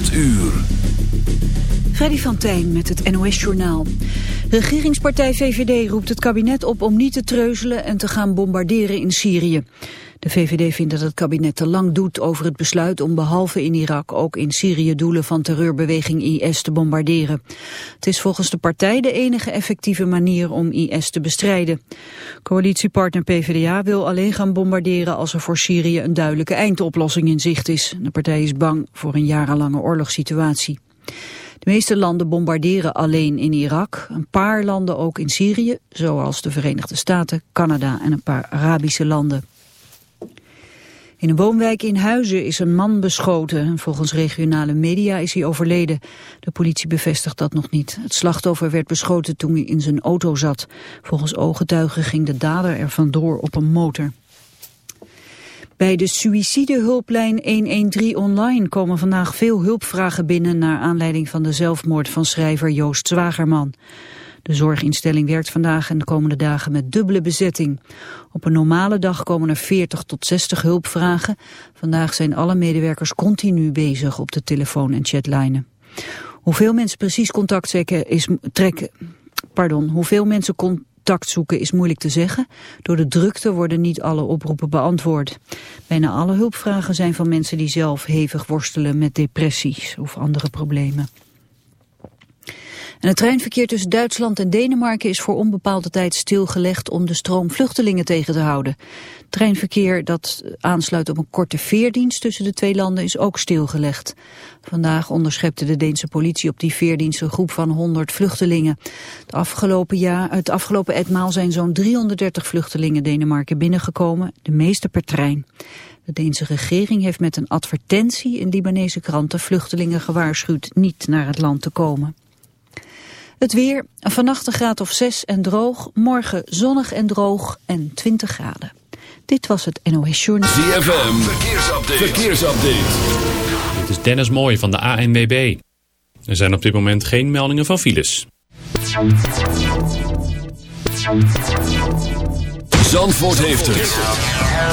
8 uur. Freddy van Tijn met het NOS-journaal. Regeringspartij VVD roept het kabinet op om niet te treuzelen en te gaan bombarderen in Syrië. De VVD vindt dat het kabinet te lang doet over het besluit om behalve in Irak ook in Syrië doelen van terreurbeweging IS te bombarderen. Het is volgens de partij de enige effectieve manier om IS te bestrijden. Coalitiepartner PvdA wil alleen gaan bombarderen als er voor Syrië een duidelijke eindoplossing in zicht is. De partij is bang voor een jarenlange oorlogssituatie. De meeste landen bombarderen alleen in Irak, een paar landen ook in Syrië, zoals de Verenigde Staten, Canada en een paar Arabische landen. In een woonwijk in Huizen is een man beschoten. Volgens regionale media is hij overleden. De politie bevestigt dat nog niet. Het slachtoffer werd beschoten toen hij in zijn auto zat. Volgens ooggetuigen ging de dader er vandoor op een motor. Bij de suïcidehulplijn 113 online komen vandaag veel hulpvragen binnen... naar aanleiding van de zelfmoord van schrijver Joost Zwagerman. De zorginstelling werkt vandaag en de komende dagen met dubbele bezetting. Op een normale dag komen er 40 tot 60 hulpvragen. Vandaag zijn alle medewerkers continu bezig op de telefoon- en chatlijnen. Hoeveel mensen precies contact is, trekken, pardon, hoeveel mensen contact zoeken is moeilijk te zeggen. Door de drukte worden niet alle oproepen beantwoord. Bijna alle hulpvragen zijn van mensen die zelf hevig worstelen met depressies of andere problemen. En het treinverkeer tussen Duitsland en Denemarken is voor onbepaalde tijd stilgelegd om de stroom vluchtelingen tegen te houden. Treinverkeer dat aansluit op een korte veerdienst tussen de twee landen is ook stilgelegd. Vandaag onderschepte de Deense politie op die veerdienst een groep van 100 vluchtelingen. Het afgelopen, jaar, het afgelopen etmaal zijn zo'n 330 vluchtelingen Denemarken binnengekomen, de meeste per trein. De Deense regering heeft met een advertentie in Libanese kranten vluchtelingen gewaarschuwd niet naar het land te komen. Het weer, vannacht een graad of 6 en droog. Morgen zonnig en droog en 20 graden. Dit was het NOS Journal. ZFM, verkeersupdate. verkeersupdate. Dit is Dennis Mooij van de ANWB. Er zijn op dit moment geen meldingen van files. Zandvoort heeft het.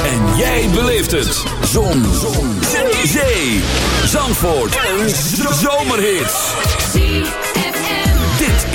En jij beleeft het. Zon. Zon. Zee. Zandvoort. Een zomerhit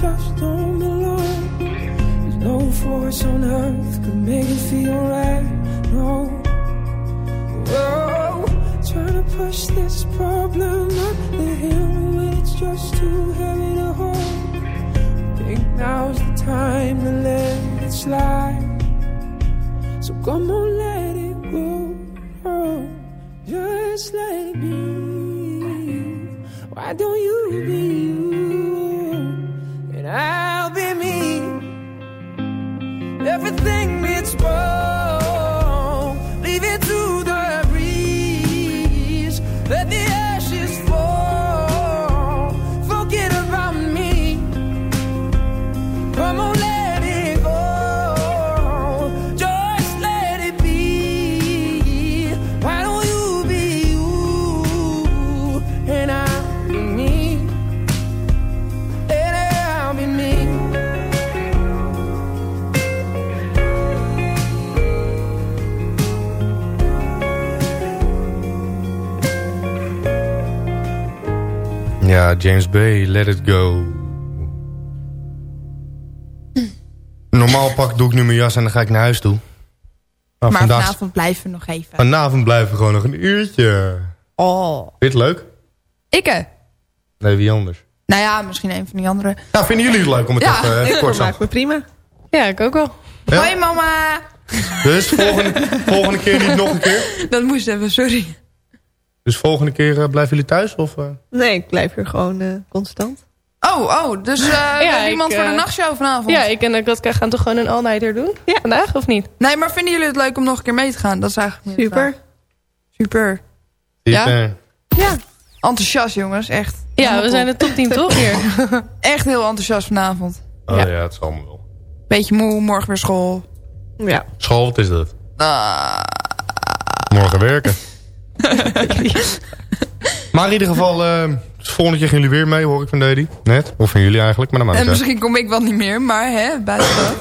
Just don't belong. There's no force on earth could make it feel right. No, oh, trying to push this problem up the hill, it's just too heavy to hold. Think now's the time to let it slide. So come on, let it go. Oh, just let it be. Why don't you be you? James Bay, Let It Go. Normaal pak doe ik nu mijn jas en dan ga ik naar huis toe. Maar, Maar vandaag, vanavond blijven we nog even. vanavond blijven we gewoon nog een uurtje. Oh. Vind je het leuk? Ikke? Nee, wie anders? Nou ja, misschien een van die andere. Nou, vinden jullie het leuk om het Ja, even, even kort te Maakt me prima. Ja, ik ook wel. Ja? Hoi mama! Dus volgende, volgende keer niet nog een keer? Dat moest even, sorry. Dus volgende keer eh, blijven jullie thuis? Of, eh? Nee, ik blijf hier gewoon eh, constant. Oh, oh, dus eh hebben iemand ik, voor de nachtshow vanavond? Ja, ik en Katka gaan toch gewoon een all-nighter doen? Ja. Vandaag, of niet? Nee, maar vinden jullie het leuk om nog een keer mee te gaan? Dat is eigenlijk Super. Super. Ja? Ja. Enthousiast jongens, echt. Ja, we zijn het topteam toch hier? Echt heel enthousiast vanavond. Oh Ja. ja. het zal allemaal wel. Beetje moe, morgen weer school. Ja. School, wat is dat? Ah, Morgen werken. maar in ieder geval, eh, volgende keer gaan jullie weer mee, hoor ik van Dedy. Net. Of van jullie eigenlijk, maar maakt en uit. misschien kom ik wel niet meer, maar hè, buiten dat.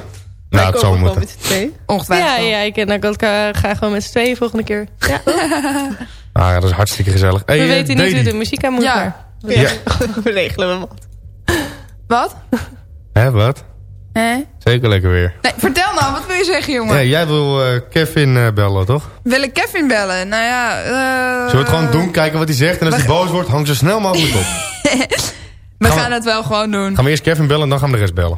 Nou, het zal wel moeten. met z'n twee. Ongetwijfeld. Ja, ja, ik en Katka gaan gewoon met z'n tweeën volgende keer. Ja. Ah, ja, dat is hartstikke gezellig. Hey, We eh, weten niet Dedy. hoe de muziek aan moet. Ja. maar- Ja. We regelen hem wat. Wat? Hè, wat? Hè? Zeker lekker weer. Nee, vertel nou, wat wil je zeggen jongen? Ja, jij wil eh, Kevin eh, bellen, toch? Wil ik Kevin bellen? Nou ja, eh... Zullen we het gewoon doen, kijken wat hij zegt... en als hij boos wordt, hang zo snel mogelijk op. We Gaan we- het wel gewoon doen. Gaan we eerst Kevin bellen en dan gaan we de rest bellen.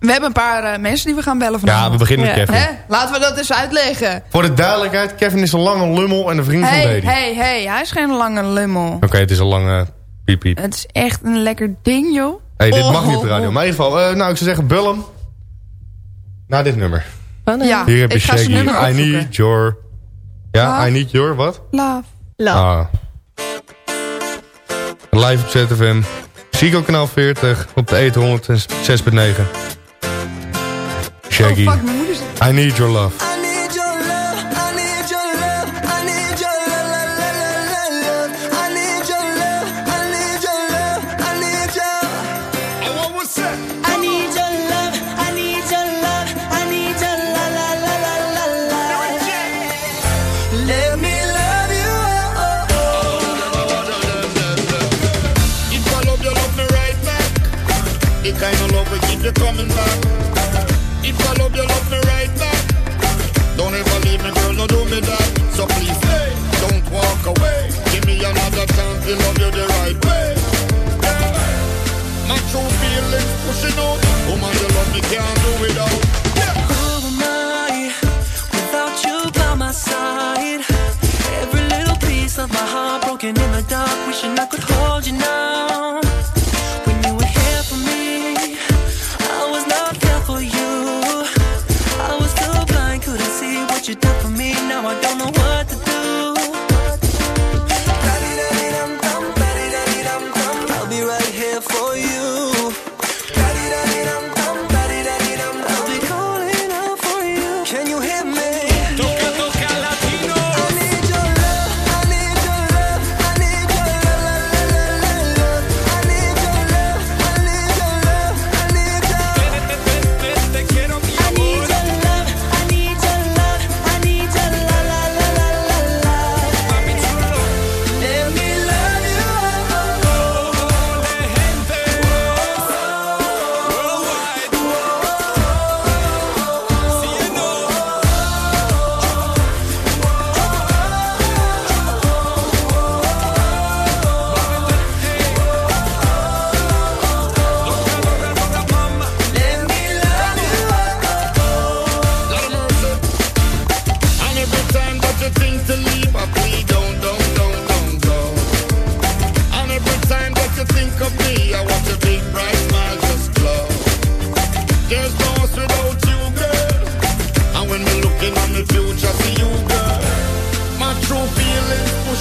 We hebben een paar mensen die we gaan bellen vanavond. Ja, we beginnen met Ja. Kevin. Hè? Laten we dat eens uitleggen. Voor de duidelijkheid, Kevin is een lange lummel en een vriend van Dedy. hey, hey, hij is geen lange lummel. Oké, het is een lange piep piep. Het is echt een lekker ding, joh. Hey, dit Oh, mag niet op de oh, radio. oh. Maar in ieder geval, nou, ik zou zeggen, bel hem. Naar dit nummer. Eh, Ja, Hier heb je ik ga zijn Shaggy. I opzoeken. need your... Ja, Love. I need your wat? Love. Love. Ah. Live op ZFM. Zico kanaal 40 op de Eten 106.9. Shaggy. Oh, fuck, mijn moeder zit... I need your love. We keep you coming back. If I love you, love me right back. Don't ever leave me, girl, no do me that. So please stay, don't walk away. Give me another chance to love you the right way. My true feelings pushing out. Woman, you love me, can't do without. Yeah. Who am I without you by my side? Every little piece of my heart broken in the dark, wishing I could hold you now.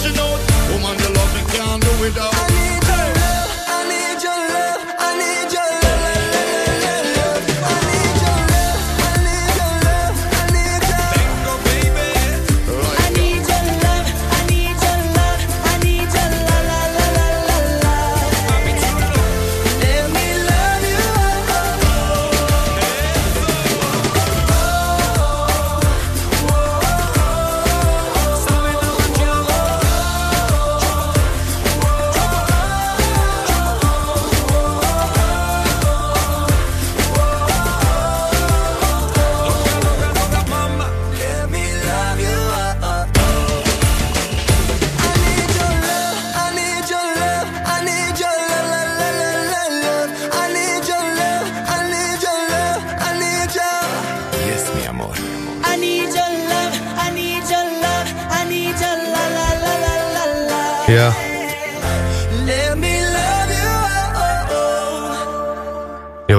she knows. Woman, you love me, can't do without.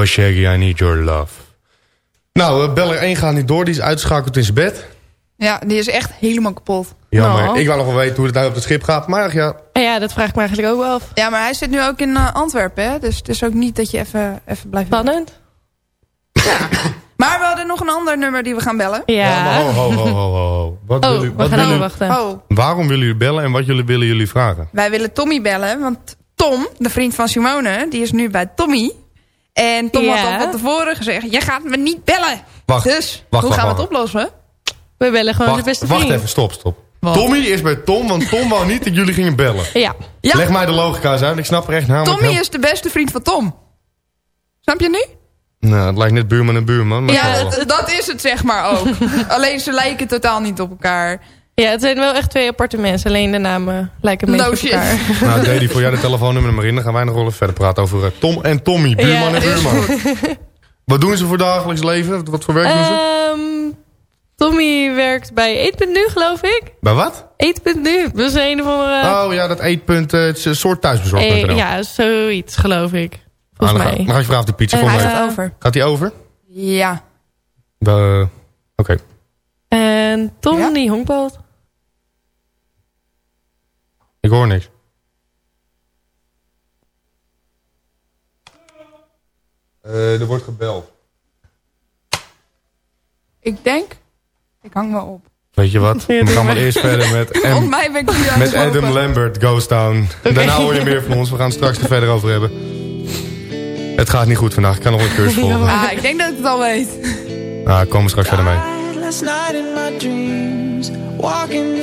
Shaggy, I need your love. Nou, eh, beller 1 gaat niet door. Die is uitgeschakeld in zijn bed. Ja, die is echt helemaal kapot. Jammer. Nou. Ik wou nog wel weten hoe het nou op het schip gaat. Maar ja, ja, dat vraag ik me eigenlijk ook wel af. Ja, maar hij zit nu ook in eh, Antwerpen, hè? Dus het is ook niet dat je even, even blijft... Spannend. Maar we hadden nog een ander nummer die we gaan bellen. Ja. Ja, maar ho, ho, ho, ho, ho. Wat Oh, willen, we wat gaan willen, even wachten. Oh, waarom willen jullie bellen en wat jullie, willen jullie vragen? wij willen Tommy bellen, want Tom, de vriend van Simone, die is nu bij Tommy. En Tom Ja. had al van tevoren gezegd, je gaat me niet bellen. Wacht, Dus, wacht, hoe wacht, gaan we wacht. het oplossen? We bellen gewoon Wacht, de beste wacht vriend. even, stop, stop. Wat? Tommy is bij Tom, want Tom wou niet dat jullie gingen bellen. Ja. Ja, Leg mij de logica eens uit, ik snap er echt namelijk Tommy heel- is de beste vriend van Tom. Snap je nu? Nou, het lijkt net buurman en buurman. Maar Ja, dat is het zeg maar ook. Alleen ze lijken totaal niet op elkaar. Ja, het zijn wel echt twee aparte mensen. Alleen de namen lijken een No beetje op shit. elkaar. Nou, Dedy, voor jou de telefoonnummer er maar in. Dan gaan wij nog wel even verder praten over eh, Tom en Tommy. Buurman Ja, en is buurman. Wat doen ze voor dagelijks leven? Wat voor werk doen ze? Ehm, Tommy werkt bij Eetpunt Nu, geloof ik. Bij wat? Eetpunt Nu. Dat is een of andere... Oh ja, dat eetpunt. eh, het is een soort thuisbezorgd.nl. eh, ja, zoiets, geloof ik. Ah, Volgens mij. dan ga ik vragen of die pizza voor Hij mij... hij- gaat over. Gaat die over? Ja. Oké. En Tom Ja? die honkbalt. Ik hoor niks. Eh, er wordt gebeld. Ik denk... Ik hang wel op. Weet je wat? We gaan maar eerst verder met, mij ben ik met. Adam Lambert, Ghost Town. Daarna hoor je meer van ons. We gaan het straks er verder over hebben. Het gaat niet goed vandaag. Ik kan nog een cursus volgen. Ah, ik denk dat ik het al weet. Ah, komen we straks verder mee. Last night in my dreams, walking the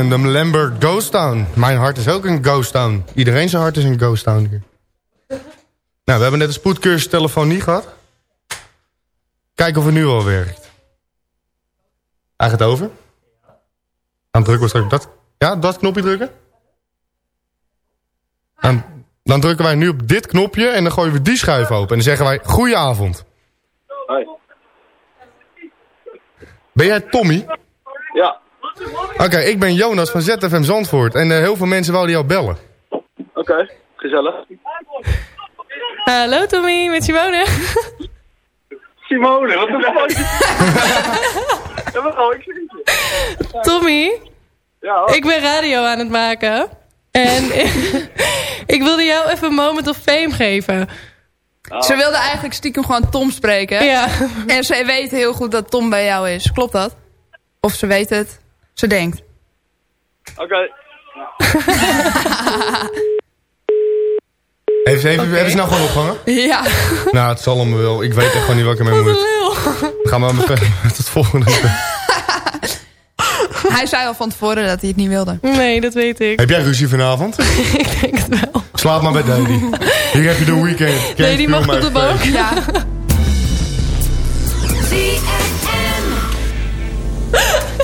Was Endem Lambert Ghost Town. Mijn hart is ook een ghost town. Iedereen zijn hart is een ghost town hier. Nou, we hebben net een spoedcursus telefonie gehad. Kijken of het nu al werkt. Hij gaat over. Dan drukken we straks op dat, ja, dat knopje drukken. Dan, dan drukken wij nu op dit knopje en dan gooien we die schuif open. En dan zeggen wij, goedenavond. Hoi. Ben jij Tommy? Ja, Oké, ik ben Jonas van ZFM Zandvoort. En eh, heel veel mensen wouden jou bellen. oké. Gezellig. Hallo Tommy, met Simone. Simone, wat een wel, ik zie je. Tommy, Ja, ik ben radio aan het maken. En ik wilde jou even een moment of fame geven. Ze wilde eigenlijk stiekem gewoon Tom spreken. Ja. En ze weet heel goed dat Tom bij jou is. Klopt dat? Of ze weet het. Ze denkt. Oké. Heeft, heeft, Hebben ze nou gewoon opgehangen? Ja. nou, het zal hem wel. Ik weet echt gewoon niet wat ik ermee moet. Lul. Gaan we maar verder met het volgende. Hij zei al van tevoren dat hij het niet wilde. Nee, dat weet ik. Heb jij ruzie vanavond? Ik denk het wel. Slaap maar bij Daddy. Hier heb je de weekend. Can't Nee, die feel mag op de bank. Ja.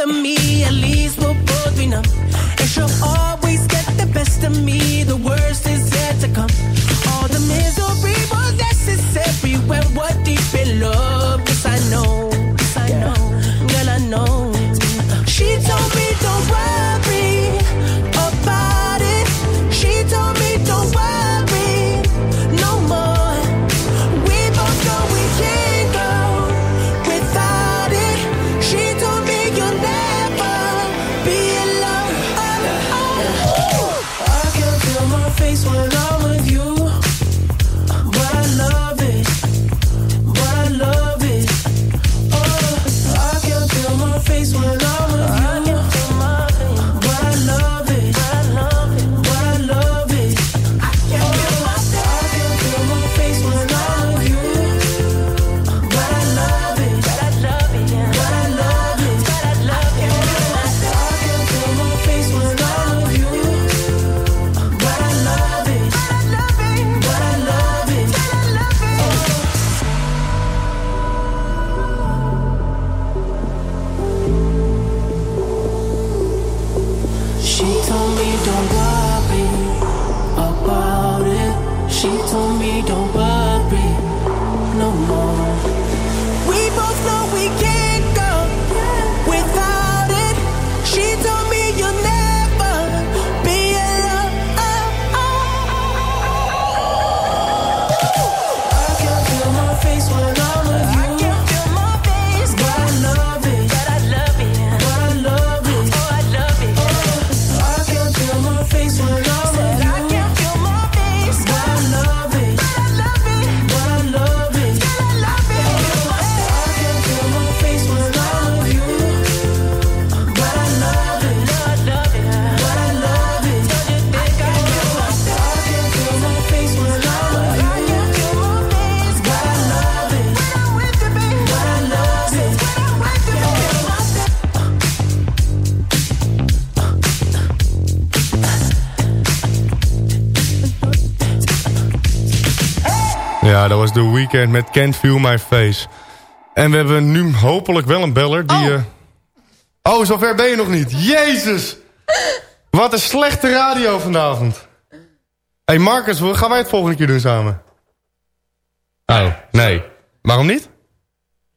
of me. At least was The Weeknd met Can't Feel My Face. En we hebben nu hopelijk wel een beller die... Oh, oh zover ben je nog niet. Jezus! Wat een slechte radio vanavond. hey Marcus, gaan wij het volgende keer doen samen? Oh, nee. Waarom niet?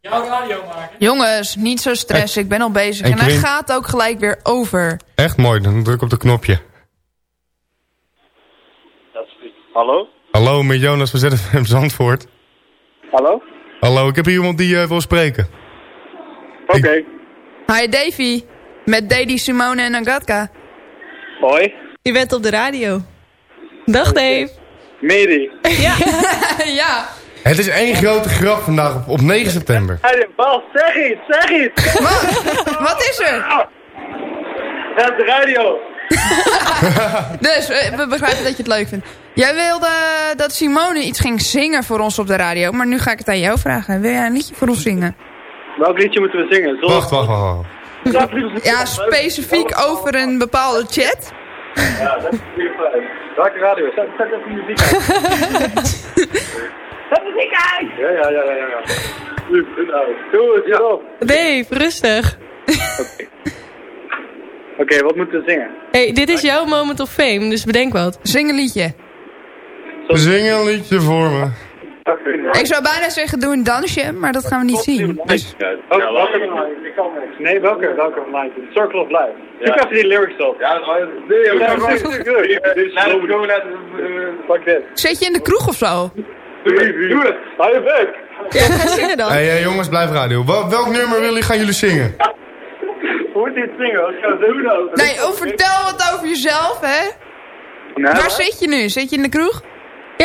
Jouw radio maken. Jongens, niet zo stressen. Ik ben al bezig. en En hij gaat ook gelijk weer over. Echt mooi, dan druk op het knopje. Hallo? Hallo, met Jonas van ZFM Zandvoort. Hallo? Hallo, ik heb hier iemand die eh, wil spreken. Oké. Hi Davy. Met Daddy, Simone en Agatka. Hoi. Je bent op de radio. Dag Dave. Mary. Ja. ja. Het is één grote grap vandaag op, op 9 september. Hey, Bas, zeg iets, zeg iets. Wat is er? Het de radio. Dus, eh, we begrijpen dat je het leuk vindt. Jij wilde dat Simone iets ging zingen voor ons op de radio. Maar nu ga ik het aan jou vragen. Wil jij een liedje voor ons zingen? Welk liedje moeten we zingen? Zullen Wacht, wacht, wacht. wacht. Ja, specifiek over een bepaalde chat. Ja, dat is weer fijn. Welke radio? Zet, zet even muziek uit. Zet muziek uit! Ja, ja, ja, ja. ja. Nu, nou. Doe het, ja. Oké, Dave, rustig. wat moeten we zingen? Hey, dit is jouw moment of fame, dus bedenk wat. Zing een liedje. Zing een liedje voor me. Ik zou bijna zeggen, doe een dansje, maar dat gaan we niet zien. Dus, welke? Ik kan niks. Nee, welke? Welke van Life? Circle of Life. Ik heb die lyrics op. Ja, nee, ja, goed. We gaan naar Fuck dit. zet je in de kroeg of zo? Doe het. Hou je bek. Ja, ga zingen dan. Hey, jongens, blijf radio. Wel- welk nummer willen, gaan jullie zingen? Hoe moet je het zingen? Wat gaan we doen? Nee, oh, vertel wat over jezelf, hè? Nou, Waar zit je nu? Zit je in de kroeg?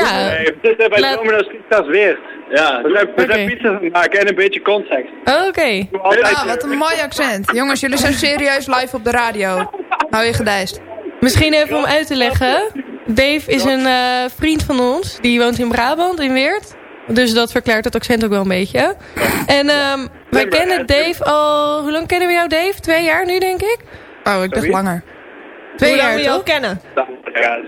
Ja. Nee, we zitten bij Laat- Domino's Pizza's Weert. Ja, we zijn, we zijn Oké. pizza's aan het maken en een beetje context. Oh, Oké. Altijd, Ah, wat een mooi accent. Jongens, jullie zijn serieus live op de radio. Hou je gedijst. Misschien even om uit te leggen. Dave is een eh, vriend van ons. Die woont in Brabant, in Weert. Dus dat verklaart het accent ook wel een beetje. En ehm wij kennen Dave al... Hoe lang kennen we jou, Dave? Twee jaar nu, denk ik? Oh, ik dacht langer. Twee Hoe lang jaar, we jou kennen? Ja,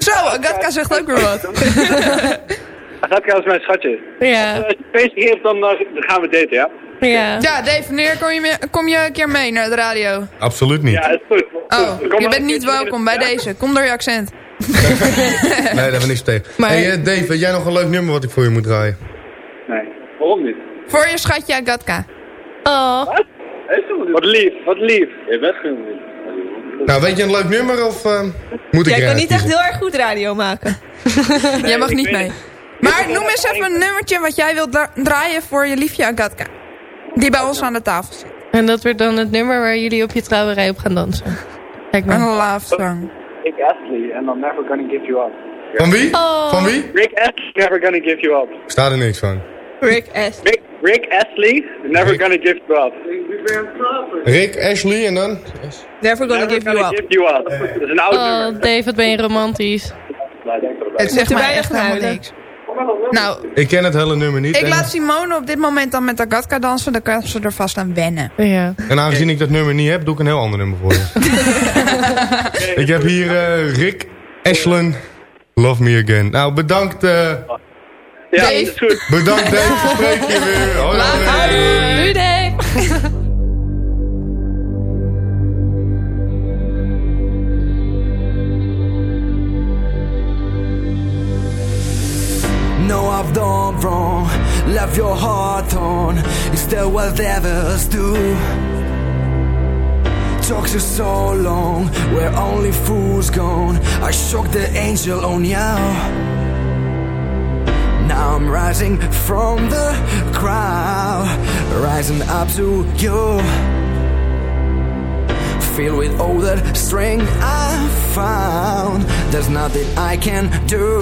Zo, Agatka zegt ook weer wat. Agatka is mijn schatje. Ja, Als je feest geeft, dan, eh, dan gaan we daten, ja? ja. Ja, Dave, wanneer kom je, mee- kom je een keer mee naar de radio? Absoluut niet. Ja, is goed. Oh, Kom je bent niet welkom bij deze. Kom door je accent. Nee, daar hebben we niks tegen. Maar- Hey, eh, Dave, weet jij nog een leuk nummer wat ik voor je moet draaien? Nee, waarom niet? Voor je schatje Agatka. Oh, Wat lief, wat lief. Je bent gewoon Nou, weet je een leuk nummer of eh, moet ik Jij kan niet echt heel erg goed radio maken. Jij mag niet mee. het. Maar noem eens even een nummertje wat jij wilt dra- draaien voor je liefje Agatka. Die bij ons aan de tafel zit. en dat wordt dan het nummer waar jullie op je trouwerij op gaan dansen. Kijk Een maar. love song. Rick Astley and I'm never gonna give you up. Van wie? Oh. Van wie? Rick Astley, never gonna give you up. Staat er niks van. Rick S. Rick, Rick Astley, never Rick. gonna give you up. Rick, Ashley en dan? Never gonna Never give you gonna up. give you up. Dat is een oud Oh, nummer. Wat ben je romantisch. Het zegt mij wij echt helemaal niks. Nou, Ik ken het hele nummer niet. ik laat Simone op dit moment dan met Agatka dansen. Dan kan ze er vast aan wennen. Ja. en aangezien ik dat nummer niet heb, doe ik een heel ander nummer voor je. ik heb hier eh, Rick Ashley, Love Me Again. Nou, bedankt, eh, Ja, dat is goed. bedankt Dave, spreek je weer. Oh, hoi, hoi. Doei, Dave. No, I've done wrong, left your heart on. Instead, what devils do. Talk to so long, where only fools gone. I shook the angel on you. I'm rising from the crowd, rising up to you. Filled with all that strength I found, there's nothing I can do.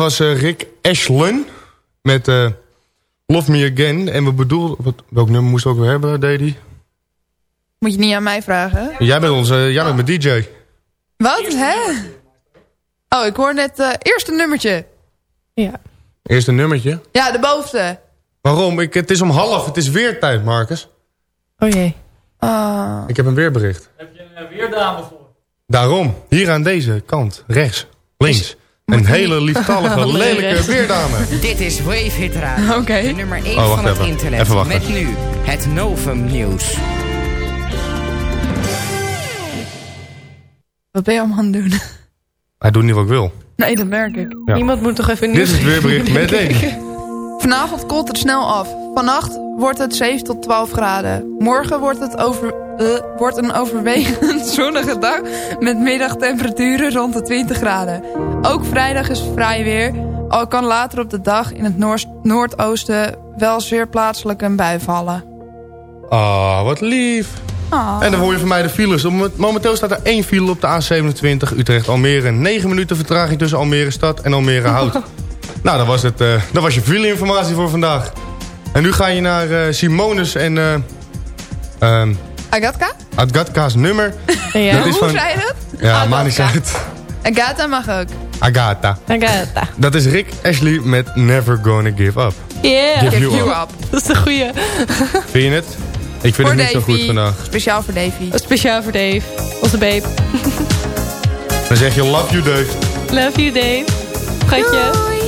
Was eh, Rick Ashlun met eh, Love Me Again. En we bedoelden... Wat, welk nummer moest we ook weer hebben, Daddy? Moet je niet aan mij vragen. Jij bent onze... jij bent mijn DJ. Wat? Hè? Oh, ik hoor net het eerste nummertje. Ja. Eerst een nummertje. Ja, de bovenste. Waarom? Ik, het is om half. Het is weertijd, Marcus. Oh jee. Ah. Ik heb een weerbericht. Heb je een weerdame voor? Daarom. Hier aan deze kant. Rechts. Links. Een hele lieftallige, lelijke weerdame. Dit is Wave Hit Radio. Oké. De nummer 1 Oh, wacht van het even. internet. Even wachten. Met nu het Novum Nieuws. Wat ben je allemaal aan het doen? Hij doet niet wat ik wil. Nee, dat merk ik. Ja. Iemand moet toch even Dit nieuws is het weerbericht met Davy. Vanavond koelt het snel af. Vannacht wordt het 7 tot 12 graden. Morgen wordt, het over, eh, wordt een overwegend zonnige dag... met middagtemperaturen rond de 20 graden. Ook vrijdag is vrij weer. Al kan later op de dag in het noord noordoosten... wel zeer plaatselijk een bui vallen. Ah, wat lief. Ah. En dan hoor je van mij de files. Om- Momenteel staat er één file op de A27 Utrecht-Almere. 9 minuten vertraging tussen Almere Stad en Almere Hout. nou, dat was, het, eh, dat was je file-informatie voor vandaag. En nu ga je naar eh, Simonis en... eh ehm Agatka? Agatka's nummer. Ja. Dat is Hoe van- zei je dat? Ja, maakt niet uit. Agatha mag ook. Agatha. Agatha. Dat is Rick Ashley met Never Gonna Give Up. Yeah. Give you up. Dat is de goeie. Vind je het? Ik vind voor het niet zo goed vandaag. Speciaal voor Davy. Speciaal voor Dave. Onze babe. Dan zeg je love you Dave. Love you Dave. Schatje.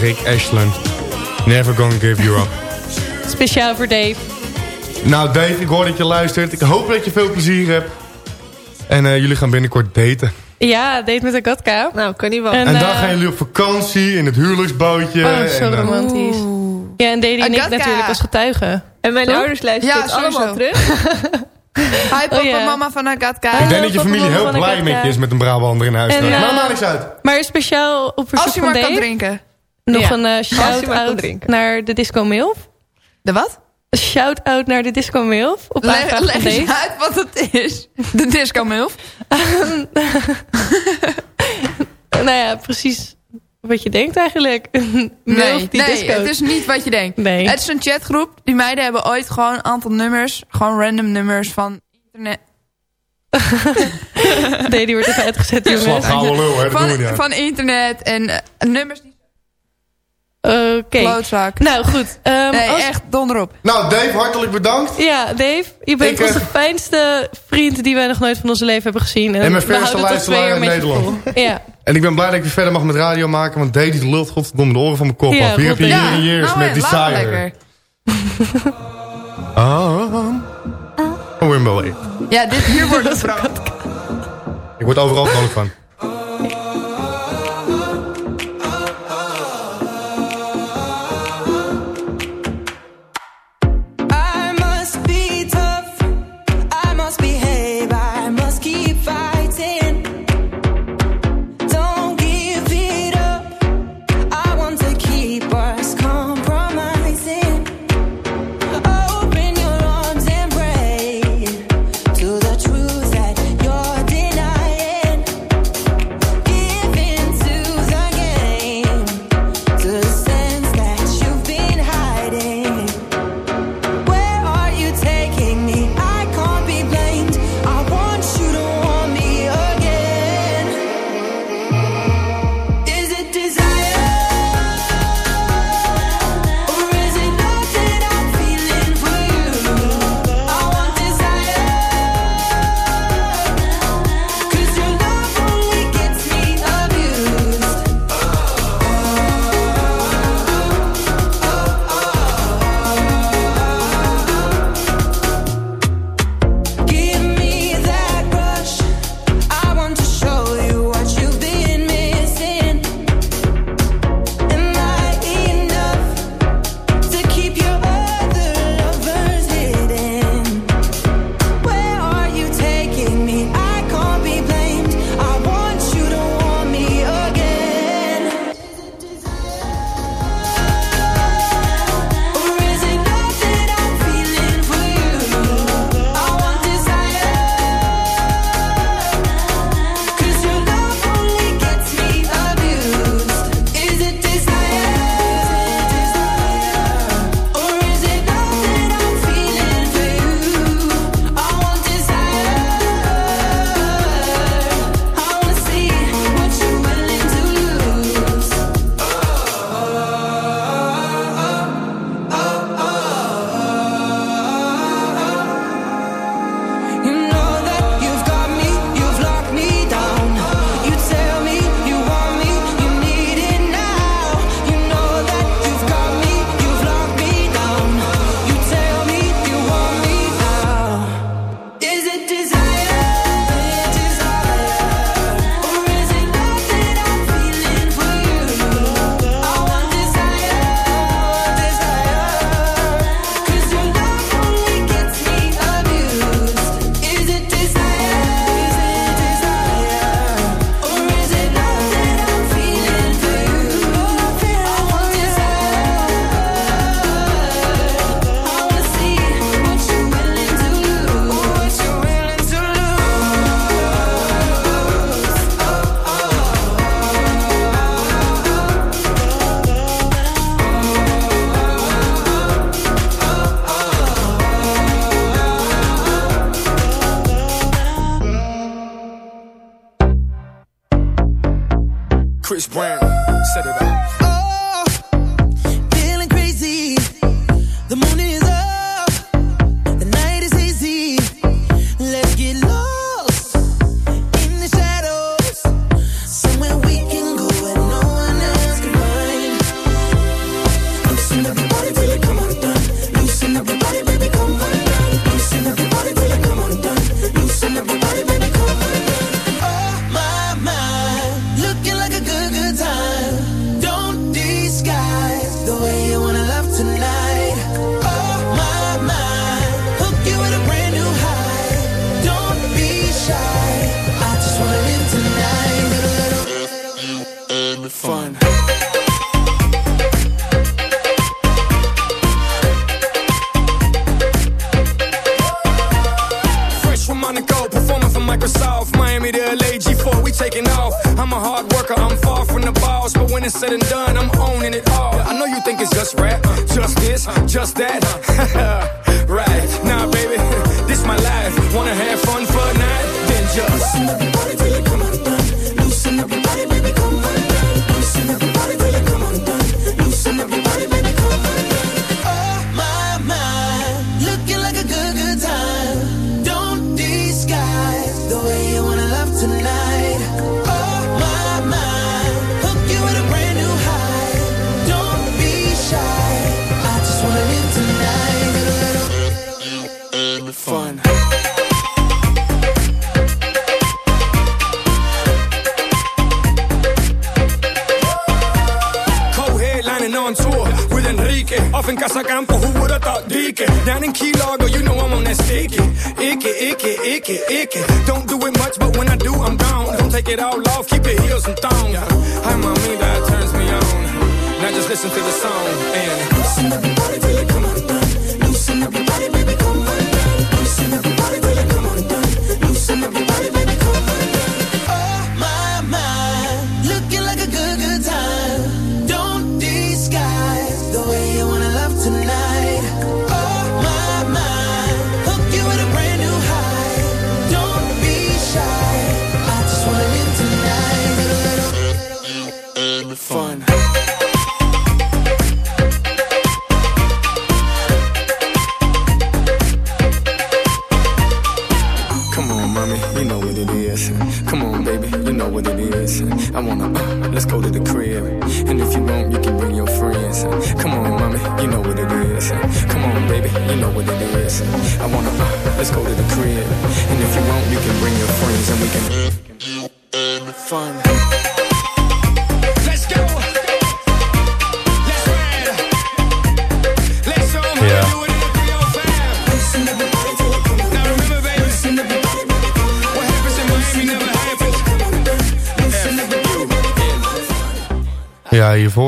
Rick Ashland. Never gonna give you up. Speciaal voor Dave. Nou Dave, ik hoor dat je luistert. Ik hoop dat je veel plezier hebt. En eh, jullie gaan binnenkort daten. Ja, date met Agatka. Nou, kan niet wel. En, dan eh, gaan jullie op vakantie in het huurlijksbootje. Oh, zo en, eh, romantisch. Ja, en Dede en ik natuurlijk als getuigen. En mijn Toch? ouders luisteren Ja, het allemaal terug. Hi papa, Oh, ja. mama van Agatka. ik denk dat je familie heel van blij met je is met een Brabander in huis. En, eh, maar maakt niks uit. Maar speciaal op verzoek Als je van maar kan drinken. Nog Ja. een eh, kan shout-out naar de Disco Milf. De wat? Een shout-out naar de Disco Milf. Op Leg, leg van eens uit wat het is. De disco milf. nou ja, precies wat je denkt eigenlijk. Milf Nee, die nee disco. het is niet wat je denkt. Nee. Het is een chatgroep. Die meiden hebben ooit gewoon een aantal nummers. Gewoon random nummers van internet. Nee, die wordt even uitgezet, jongens. Van, aan. van internet en eh, nummers die... Oké. Nou, goed. Ehm, Nee, als- echt donderop. Nou Dave, hartelijk bedankt. Ja, Dave, je bent Ik, eh, onze fijnste vriend die wij nog nooit van onze leven hebben gezien. En mijn we verste luisteraar in Nederland. Ja. En ik ben blij dat ik weer verder mag met radio maken. Want Dave die lult godverdomme de oren van mijn kop Ja, af. Hier heb je in. hier in years nou met en, Desire. lekker. Ah, oh, Wimble. Ja, dit, hier wordt het. Ik word overal vrolijk van. Don't do it much, but when I do, I'm gone. Don't take it all off, keep your heels and thongs. Hi, mommy, that turns me on. Now just listen to the song and loosen up your body till it come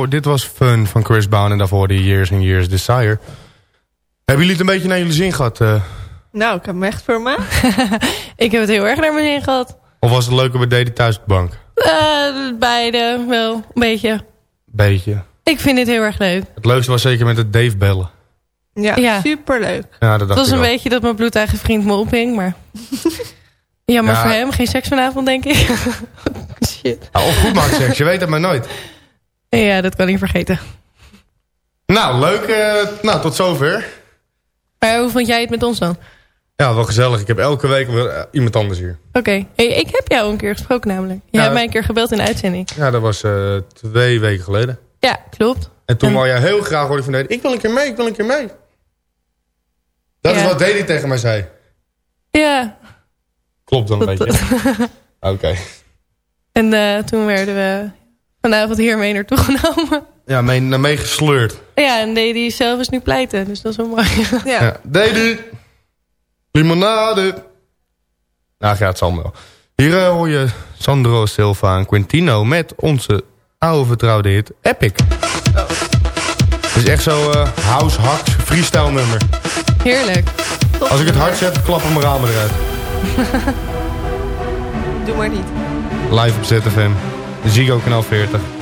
Dit was Fun van Chris Brown en daarvoor de Years and Years Desire. Hebben jullie het een beetje naar jullie zin gehad? eh? Nou, ik heb hem echt voor me. Ik heb het heel erg naar mijn zin gehad. of was het leuker bij Dede thuis op de bank? Eh, beide wel, een beetje. Beetje. Ik vind dit heel erg leuk. Het leukste was zeker met het Dave bellen. Ja, Ja. superleuk. Ja, dat Het was ik een al. beetje dat mijn bloedeigen vriend me opving, maar... Jammer Ja. voor hem, geen seks vanavond, denk ik. Shit. Ja, of goed maakt seks, je weet het maar nooit. Ja, dat kan ik vergeten. Nou, leuk. eh, nou, tot zover. Maar hoe vond jij het met ons dan? Ja, wel gezellig. Ik heb elke week weer, eh, iemand anders hier. Oké, hey, ik heb jou een keer gesproken namelijk. Je Ja. hebt mij een keer gebeld in de uitzending. Ja, dat was eh, twee weken geleden. Ja, klopt. En toen En- wou jij heel graag hoorde van. Ik wil een keer mee, ik wil een keer mee. Dat is wat Dede tegen mij zei. Ja. Klopt dan een beetje. Oké. En toen werden we vanavond hiermee naartoe genomen. Ja, mee, gesleurd. Ja, en Dedy zelf is nu pleiten, dus dat is wel mooi. Ja. Ja. Dede. Limonade. Nou het zal wel. Hier eh, hoor je Sandro Silva en Quintino met onze oude vertrouwde hit Epic. Het is echt zo eh house hacks freestyle nummer. Heerlijk. Als ik het hard zet, klappen mijn ramen eruit. Doe maar niet. Live op ZFM. Zigo kanaal 40. Quintino,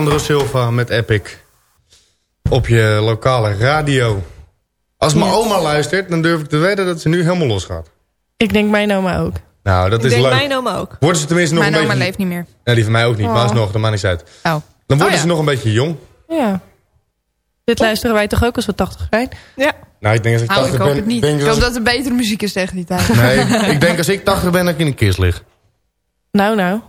Sandro Silva met Epic. Op je lokale radio. Als mijn Yes. oma luistert, dan durf ik te wedden dat ze nu helemaal los gaat. Ik denk mijn oma ook. Nou, dat Ik is denk leuk. mijn oma ook. Worden ze tenminste nog Mijn een oma beetje... leeft niet meer. Nee, die van mij ook niet, maar Oh. alsnog, dat maakt niks uit. Oh. Dan worden Oh, ja. ze nog een beetje jong. Ja. Dit luisteren wij toch ook als we 80 zijn? Ja. Nou, ik denk als ik Nou, 80 ik hoop ben... het niet. Denk Ik hoop dat er betere muziek is tegen die tijd. Nee, ik denk als ik 80 ben dat ik in een kist lig. Nou, nou.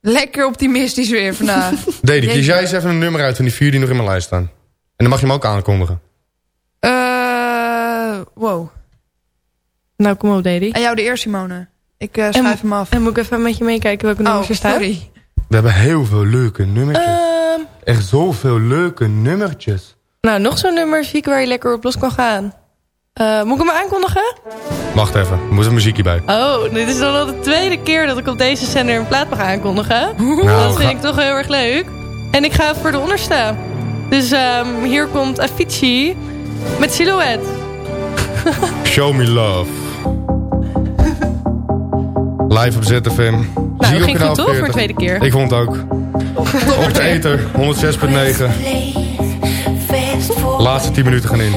Lekker optimistisch weer vandaag. Dede, kies jij eens even een nummer uit van die vier die nog in mijn lijst staan. En dan mag je hem ook aankondigen. Eh, wow. Nou, kom op, Daddy. En jou de eerste, Simone. Ik eh, En, schrijf hem af. en moet ik even met je meekijken welke Oh, nummers er staan? sorry. We hebben heel veel leuke nummertjes. Ehm, Echt zoveel leuke nummertjes. nou, nog zo'n nummer zie ik waar je lekker op los kan gaan. Eh, moet ik hem aankondigen? Wacht even, er moet een muziekje bij. Oh, dit is dan al de tweede keer dat ik op deze zender een plaat mag aankondigen. Nou, dat vind ga- ik toch heel erg leuk. En ik ga voor de onderste. Dus ehm, hier komt Avicii met Silhouette. Show me love. Live op ZFM. Nou, dat ging goed toch voor 40. de tweede keer? Ik vond het ook. Op de Ether, 106.9. Laatste 10 minuten gaan in.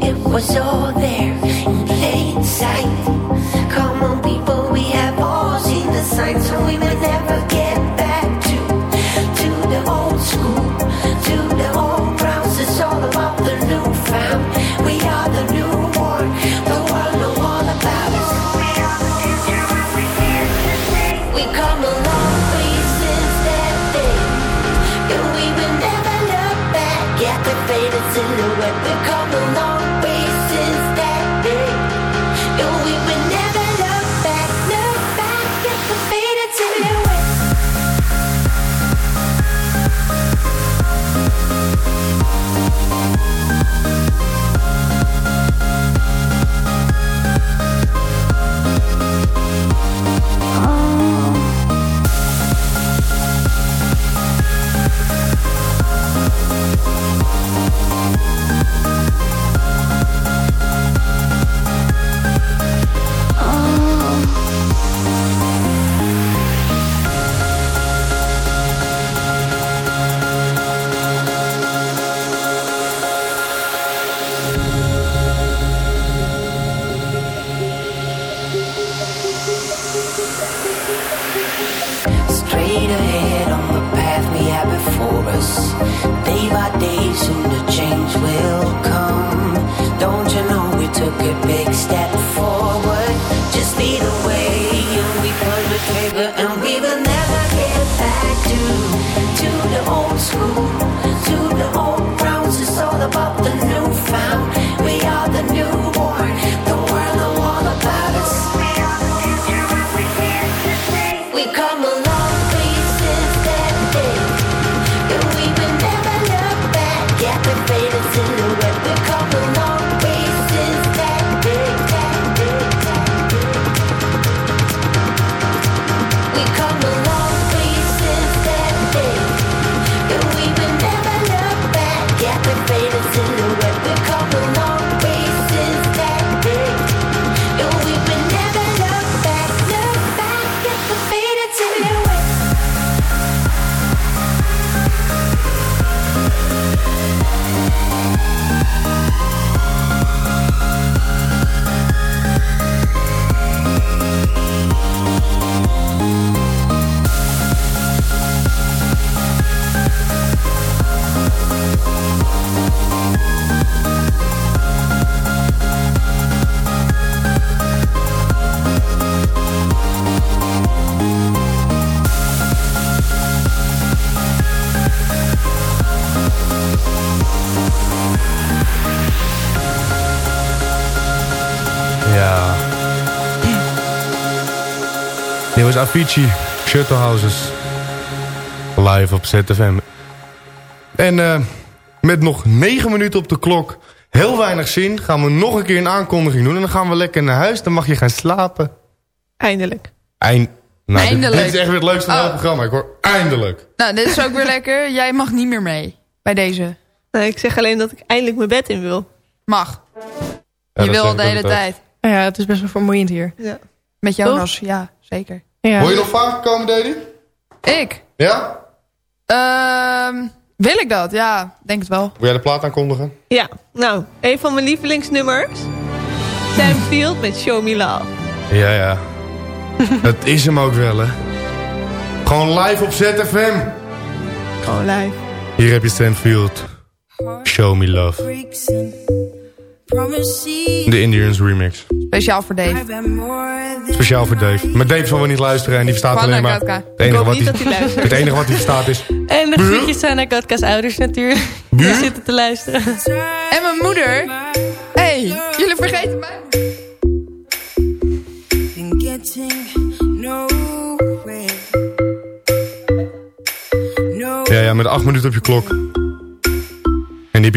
It was all there plain sight. Come on, people, we have all seen the signs, so we may never get back to to the old school, to the old grounds. It's all about the new found. Avicii, Shuttlehouses. Live op ZFM. En eh, met nog 9 minuten op de klok, heel weinig zin, gaan we nog een keer een aankondiging doen. En dan gaan we lekker naar huis, dan mag je gaan slapen. Eindelijk. Eind. Nou, dit- Eindelijk. Dit, is echt weer het leukste van het Oh. programma. Ik hoor eindelijk. Nou, dit is ook weer lekker. Jij mag niet meer mee bij deze. Nee, ik zeg alleen dat ik eindelijk mijn bed in wil. Mag. Ja, je wil al de hele tijd. Ja, het is best wel vermoeiend hier. Ja. Met jouw Toch? nas, ja, zeker. Ja. Wil je nog vaker komen, Dedy? Ik? Ja? Ehm, wil ik dat? Ja, denk het wel. Wil jij de plaat aankondigen? Ja, nou, een van mijn lievelingsnummers. Sam Field met Show Me Love. Ja, ja. Dat is hem ook wel, hè. Gewoon live op ZFM. Gewoon live. Hier heb je Sam Field. Show Me Love. De Indians remix. Speciaal voor Dave. Speciaal voor Dave. Maar Dave zal wel niet luisteren en die verstaat Van alleen maar... Het enige, wat niet hij, dat hij luistert. het enige wat hij verstaat is... En de groetjes zijn naar Katka's ouders natuurlijk. Die zitten te luisteren. En mijn moeder. Hé, hey, jullie vergeten mij. Ja, ja, met acht minuten op je klok. En die heb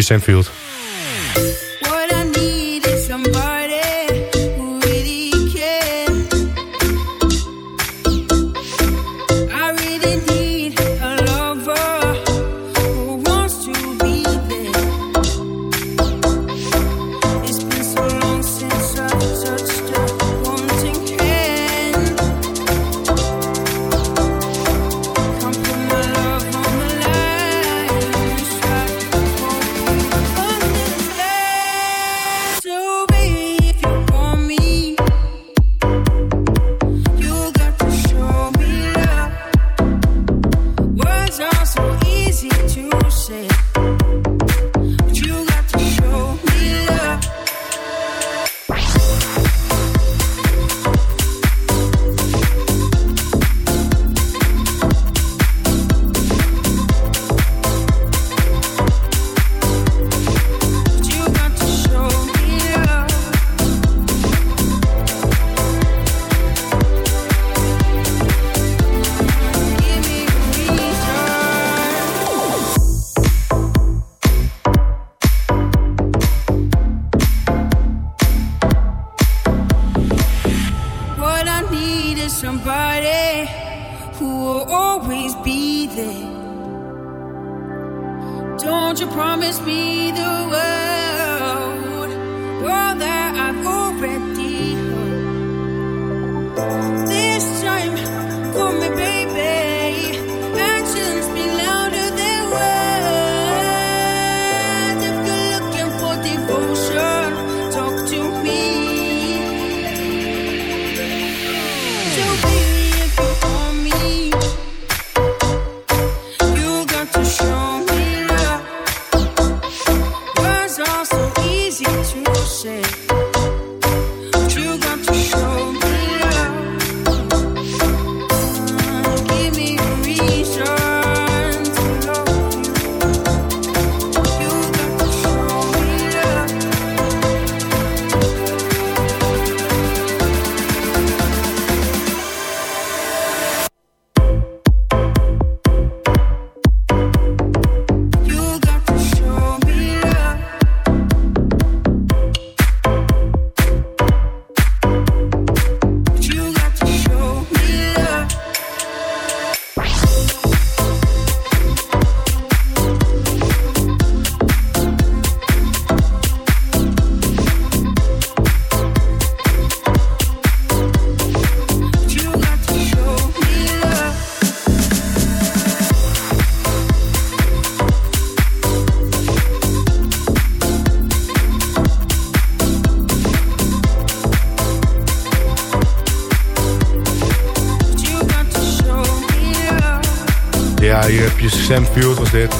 Sam Field was dit.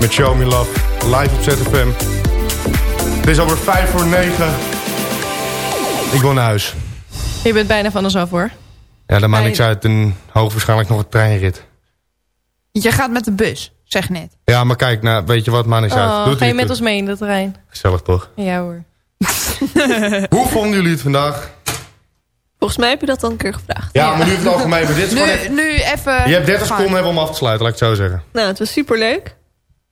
Met Show Me Love. Live op ZFM. Het is alweer 5 voor 9. Ik wil naar huis. Je bent bijna van ons af hoor. Ja, dat maakt niks uit. En hoogstwaarschijnlijk nog een treinrit. Je gaat met de bus, zeg net. Ja, maar kijk, nou, weet je wat, maakt niks uit. Oh, Doet ga je met ons mee in de trein? Gezellig toch? Ja hoor. Hoe vonden jullie het vandaag? Volgens mij heb je dat al een keer gevraagd. Ja, maar nu het algemeen. Maar dit is gewoon echt- Nu, nu even... Je hebt 30 gaan. seconden hebben om af te sluiten, laat ik het zo zeggen. Nou, het was superleuk.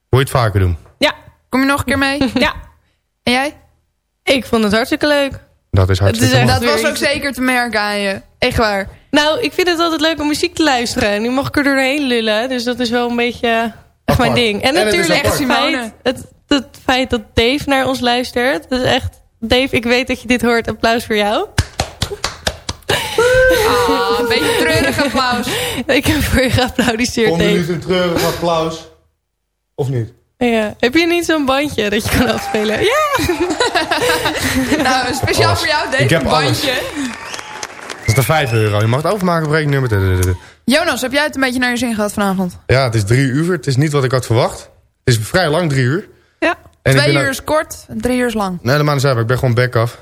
Wil je het vaker doen? Ja. Kom je nog een keer mee? Ja. En jij? Ik vond het hartstikke leuk. Dat is hartstikke mooi. Dat was ook zeker te merken aan je. Echt waar. Nou, ik vind het altijd leuk om muziek te luisteren. Nu mag ik er doorheen lullen. Dus dat is wel een beetje echt mijn ding. En, natuurlijk het feit, het, het feit dat Dave naar ons luistert. Dat is echt... Dave, ik weet dat je dit hoort. Applaus voor jou. Ah, een beetje treurig applaus. Ik heb voor je geapplaudiseerd, Kom Dave. minuut een treurig applaus. Of niet? Ja. Heb je niet zo'n bandje dat je kan afspelen? Ja! nou, speciaal Alles. voor jou, Dave, Ik heb een alles. bandje. Dat is de 5 euro. Je mag het overmaken op rekeningnummer. Jonas, heb jij het een beetje naar je zin gehad vanavond? Ja, het is drie uur. Het is niet wat ik had verwacht. Het is vrij lang, drie uur. Ja. En Twee uur ook- is kort, drie uur is lang. Nee, de maand is Ik ben gewoon back af.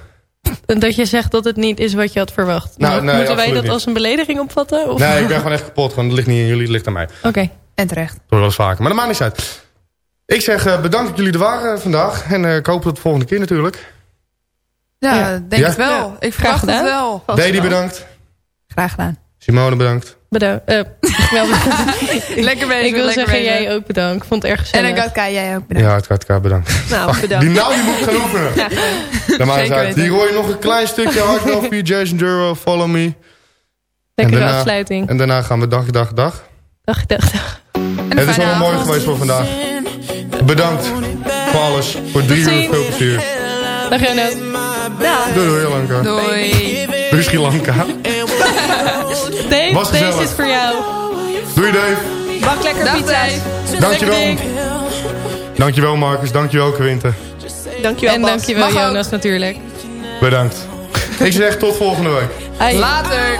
Dat je zegt dat het niet is wat je had verwacht. Nou, nee, Moeten wij dat niet. als een belediging opvatten? Of? Nee, ik ben gewoon echt kapot. Gewoon, het ligt niet aan jullie, het ligt aan mij. Oké. En terecht. Dat wel eens vaker. Maar dat maakt niks uit. Ik zeg eh, bedankt dat jullie er waren vandaag. En eh, ik hoop tot de volgende keer natuurlijk. Ja, Ja. denk Ja? het wel. Ik verwacht het wel. Dedy bedankt. Graag gedaan. Simone bedankt. Bedankt. Eh, wel bedankt. Lekker bezig, Ik wil lekker zeggen, bezig. jij ook bedankt. Ik vond het erg En gezellig. had Kai, jij ook bedankt. Ja, het gaat elkaar bedankt. Nou, bedankt. Die nou die moet ik gaan oefenen. Dan maakt het Zeker uit. Hier hoor je nog een klein stukje hardcore via Jason Duro, Follow Me. Lekkere daarna- afsluiting. En daarna gaan we dag, dag, dag. Dag, dag, dag. Het is allemaal mooi geweest voor vandaag. Bedankt voor alles. Voor drie uur veel plezier. Dag Jonas. Doei doei, Lanka. Doei. Doei Sri Lanka. Dave, Was deze gezellig. is voor jou. Doei Dave. Bak lekker Dag, pizza's. Dave. Dankjewel. Dankjewel Marcus. Dankjewel Quinten. Dankjewel, En Bas. dankjewel Mag ook. Jonas natuurlijk. Bedankt. Ik zeg tot volgende week. Later.